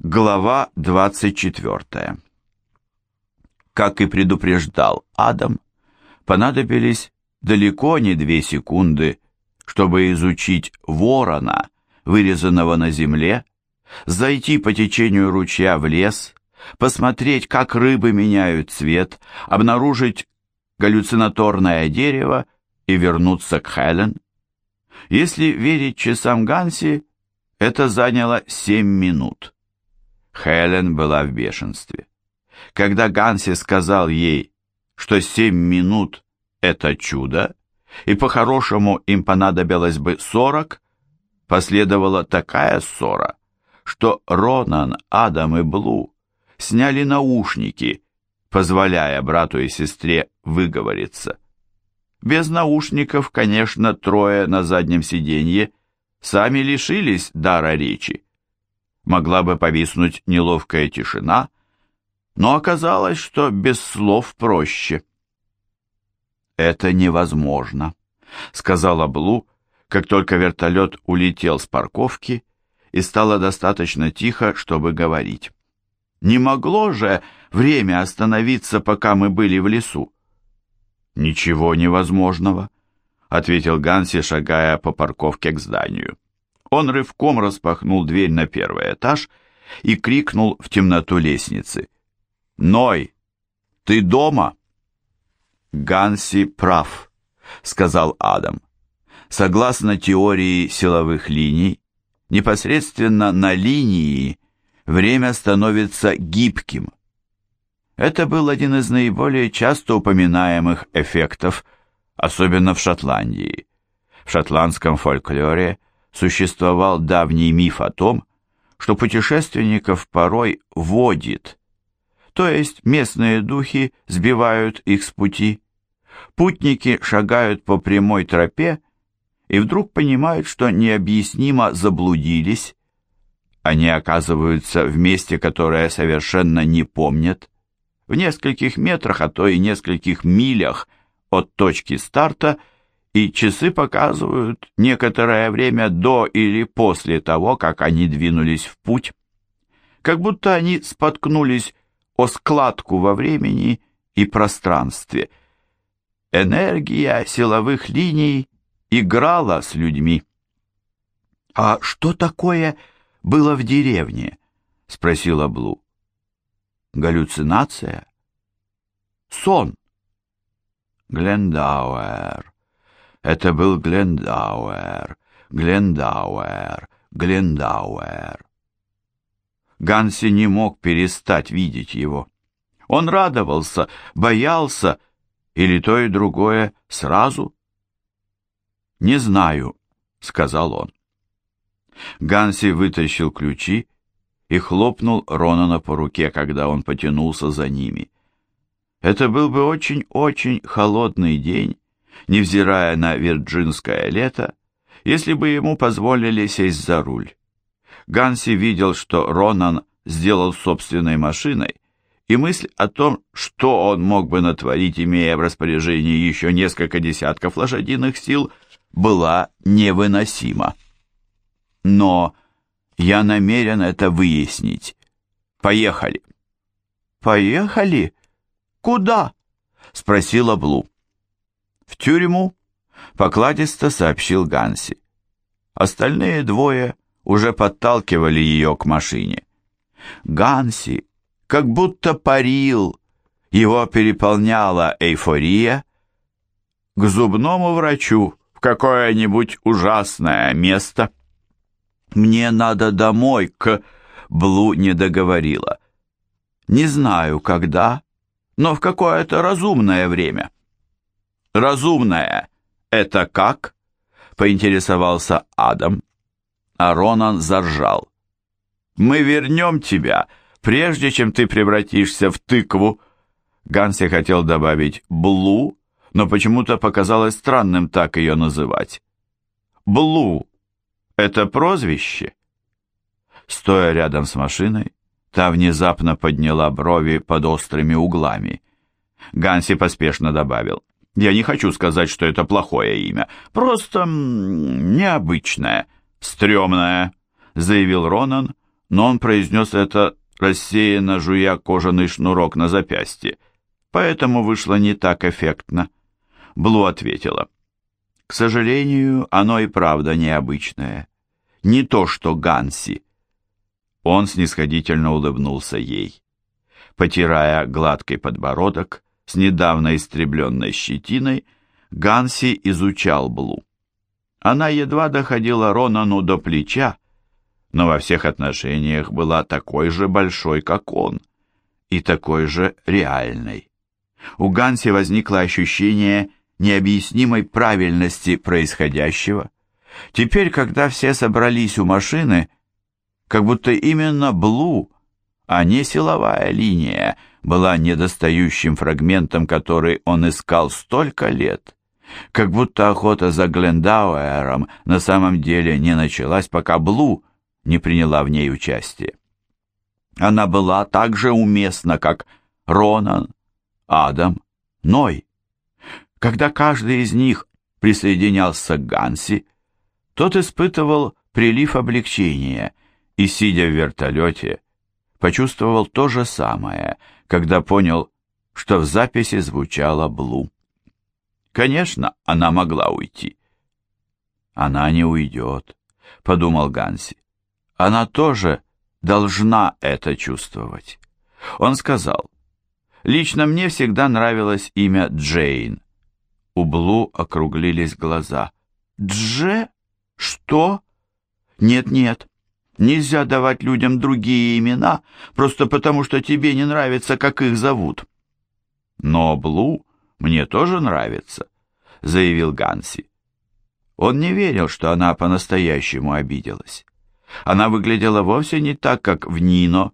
Глава 24. Как и предупреждал Адам, понадобились далеко не две секунды, чтобы изучить ворона, вырезанного на земле, зайти по течению ручья в лес, посмотреть, как рыбы меняют цвет, обнаружить галлюцинаторное дерево и вернуться к Хелен. Если верить часам Ганси, это заняло семь минут. Хелен была в бешенстве. Когда Ганси сказал ей, что семь минут — это чудо, и по-хорошему им понадобилось бы сорок, последовала такая ссора, что Ронан, Адам и Блу сняли наушники, позволяя брату и сестре выговориться. Без наушников, конечно, трое на заднем сиденье сами лишились дара речи могла бы повиснуть неловкая тишина, но оказалось, что без слов проще. «Это невозможно», — сказала Блу, как только вертолет улетел с парковки и стало достаточно тихо, чтобы говорить. «Не могло же время остановиться, пока мы были в лесу?» «Ничего невозможного», — ответил Ганси, шагая по парковке к зданию. Он рывком распахнул дверь на первый этаж и крикнул в темноту лестницы. «Ной, ты дома?» «Ганси прав», — сказал Адам. «Согласно теории силовых линий, непосредственно на линии время становится гибким. Это был один из наиболее часто упоминаемых эффектов, особенно в Шотландии. В шотландском фольклоре – существовал давний миф о том, что путешественников порой водит, то есть местные духи сбивают их с пути. Путники шагают по прямой тропе и вдруг понимают, что необъяснимо заблудились. Они оказываются в месте, которое совершенно не помнят, в нескольких метрах, а то и нескольких милях от точки старта – и часы показывают некоторое время до или после того, как они двинулись в путь. Как будто они споткнулись о складку во времени и пространстве. Энергия силовых линий играла с людьми. «А что такое было в деревне?» — спросила Блу. «Галлюцинация?» «Сон». «Глендауэр», это был Глендауэр, Глендауэр, Глендауэр. Ганси не мог перестать видеть его. Он радовался, боялся, или то и другое сразу. «Не знаю», — сказал он. Ганси вытащил ключи и хлопнул Ронана по руке, когда он потянулся за ними. Это был бы очень-очень холодный день, невзирая на вирджинское лето, если бы ему позволили сесть за руль. Ганси видел, что Ронан сделал собственной машиной, и мысль о том, что он мог бы натворить, имея в распоряжении еще несколько десятков лошадиных сил, была невыносима. Но я намерен это выяснить. Поехали. Поехали? Куда? Спросила Блу. «В тюрьму», — покладисто сообщил Ганси. Остальные двое уже подталкивали ее к машине. Ганси как будто парил, его переполняла эйфория. К зубному врачу в какое-нибудь ужасное место. «Мне надо домой, к...» Блу не договорила. «Не знаю, когда, но в какое-то разумное время». «Разумная — это как?» — поинтересовался Адам. А Ронан заржал. «Мы вернем тебя, прежде чем ты превратишься в тыкву». Ганси хотел добавить «Блу», но почему-то показалось странным так ее называть. «Блу» — это прозвище? Стоя рядом с машиной, та внезапно подняла брови под острыми углами. Ганси поспешно добавил. Я не хочу сказать, что это плохое имя. Просто необычное, стрёмное, заявил Ронан, но он произнес это рассеянно жуя кожаный шнурок на запястье, поэтому вышло не так эффектно. Блу ответила. К сожалению, оно и правда необычное. Не то, что Ганси. Он снисходительно улыбнулся ей. Потирая гладкий подбородок с недавно истребленной щетиной, Ганси изучал Блу. Она едва доходила Ронану до плеча, но во всех отношениях была такой же большой, как он, и такой же реальной. У Ганси возникло ощущение необъяснимой правильности происходящего. Теперь, когда все собрались у машины, как будто именно Блу, а не силовая линия, была недостающим фрагментом, который он искал столько лет. Как будто охота за Глендауэром на самом деле не началась, пока Блу не приняла в ней участие. Она была так же уместна, как Ронан, Адам, Ной. Когда каждый из них присоединялся к Ганси, тот испытывал прилив облегчения и, сидя в вертолете, почувствовал то же самое, когда понял, что в записи звучала Блу. Конечно, она могла уйти. Она не уйдет, подумал Ганси. Она тоже должна это чувствовать. Он сказал, «Лично мне всегда нравилось имя Джейн». У Блу округлились глаза. «Дже? Что? Нет-нет, нельзя давать людям другие имена, просто потому что тебе не нравится, как их зовут». «Но Блу мне тоже нравится», — заявил Ганси. Он не верил, что она по-настоящему обиделась. Она выглядела вовсе не так, как в Нино,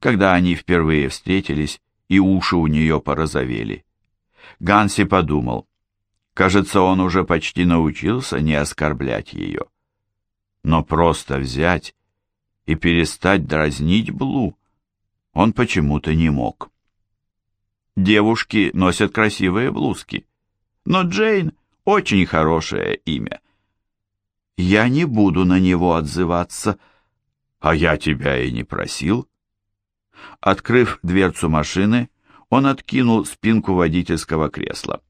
когда они впервые встретились, и уши у нее порозовели. Ганси подумал, кажется, он уже почти научился не оскорблять ее. Но просто взять и перестать дразнить Блу он почему-то не мог. Девушки носят красивые блузки, но Джейн очень хорошее имя. Я не буду на него отзываться. А я тебя и не просил. Открыв дверцу машины, он откинул спинку водительского кресла.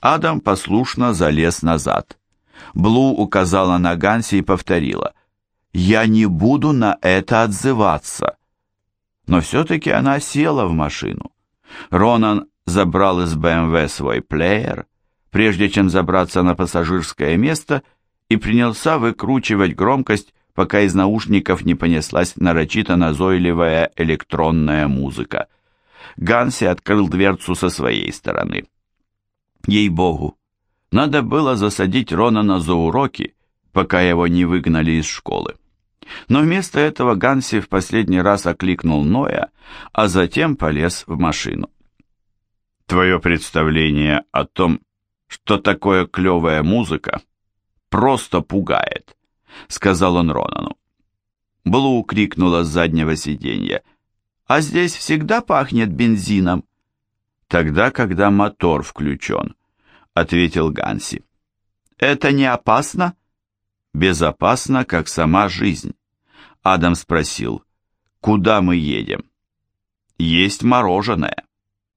Адам послушно залез назад. Блу указала на Ганси и повторила. «Я не буду на это отзываться». Но все-таки она села в машину. Ронан забрал из БМВ свой плеер, прежде чем забраться на пассажирское место – и принялся выкручивать громкость, пока из наушников не понеслась нарочито назойливая электронная музыка. Ганси открыл дверцу со своей стороны. Ей-богу, надо было засадить Ронана за уроки, пока его не выгнали из школы. Но вместо этого Ганси в последний раз окликнул Ноя, а затем полез в машину. «Твое представление о том, что такое клевая музыка, просто пугает», — сказал он Ронану. Блу крикнула с заднего сиденья. «А здесь всегда пахнет бензином?» «Тогда, когда мотор включен», — ответил Ганси. «Это не опасно?» «Безопасно, как сама жизнь». Адам спросил, «Куда мы едем?» «Есть мороженое».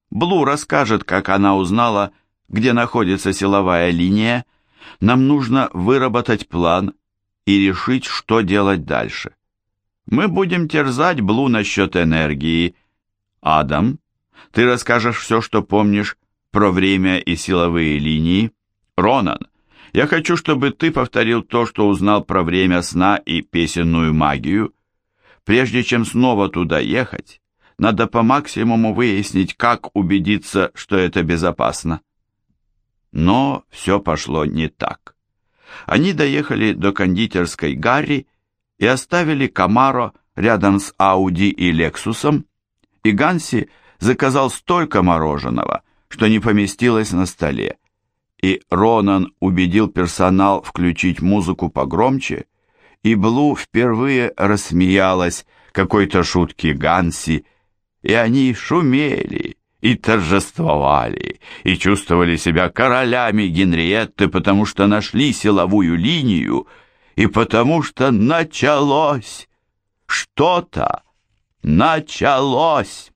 Блу расскажет, как она узнала, где находится силовая линия, нам нужно выработать план и решить, что делать дальше. Мы будем терзать Блу насчет энергии. Адам, ты расскажешь все, что помнишь про время и силовые линии. Ронан, я хочу, чтобы ты повторил то, что узнал про время сна и песенную магию. Прежде чем снова туда ехать, надо по максимуму выяснить, как убедиться, что это безопасно. Но все пошло не так. Они доехали до кондитерской Гарри и оставили Камаро рядом с Ауди и Лексусом, и Ганси заказал столько мороженого, что не поместилось на столе. И Ронан убедил персонал включить музыку погромче, и Блу впервые рассмеялась какой-то шутке Ганси, и они шумели, и торжествовали, и чувствовали себя королями Генриетты, потому что нашли силовую линию, и потому что началось. Что-то началось.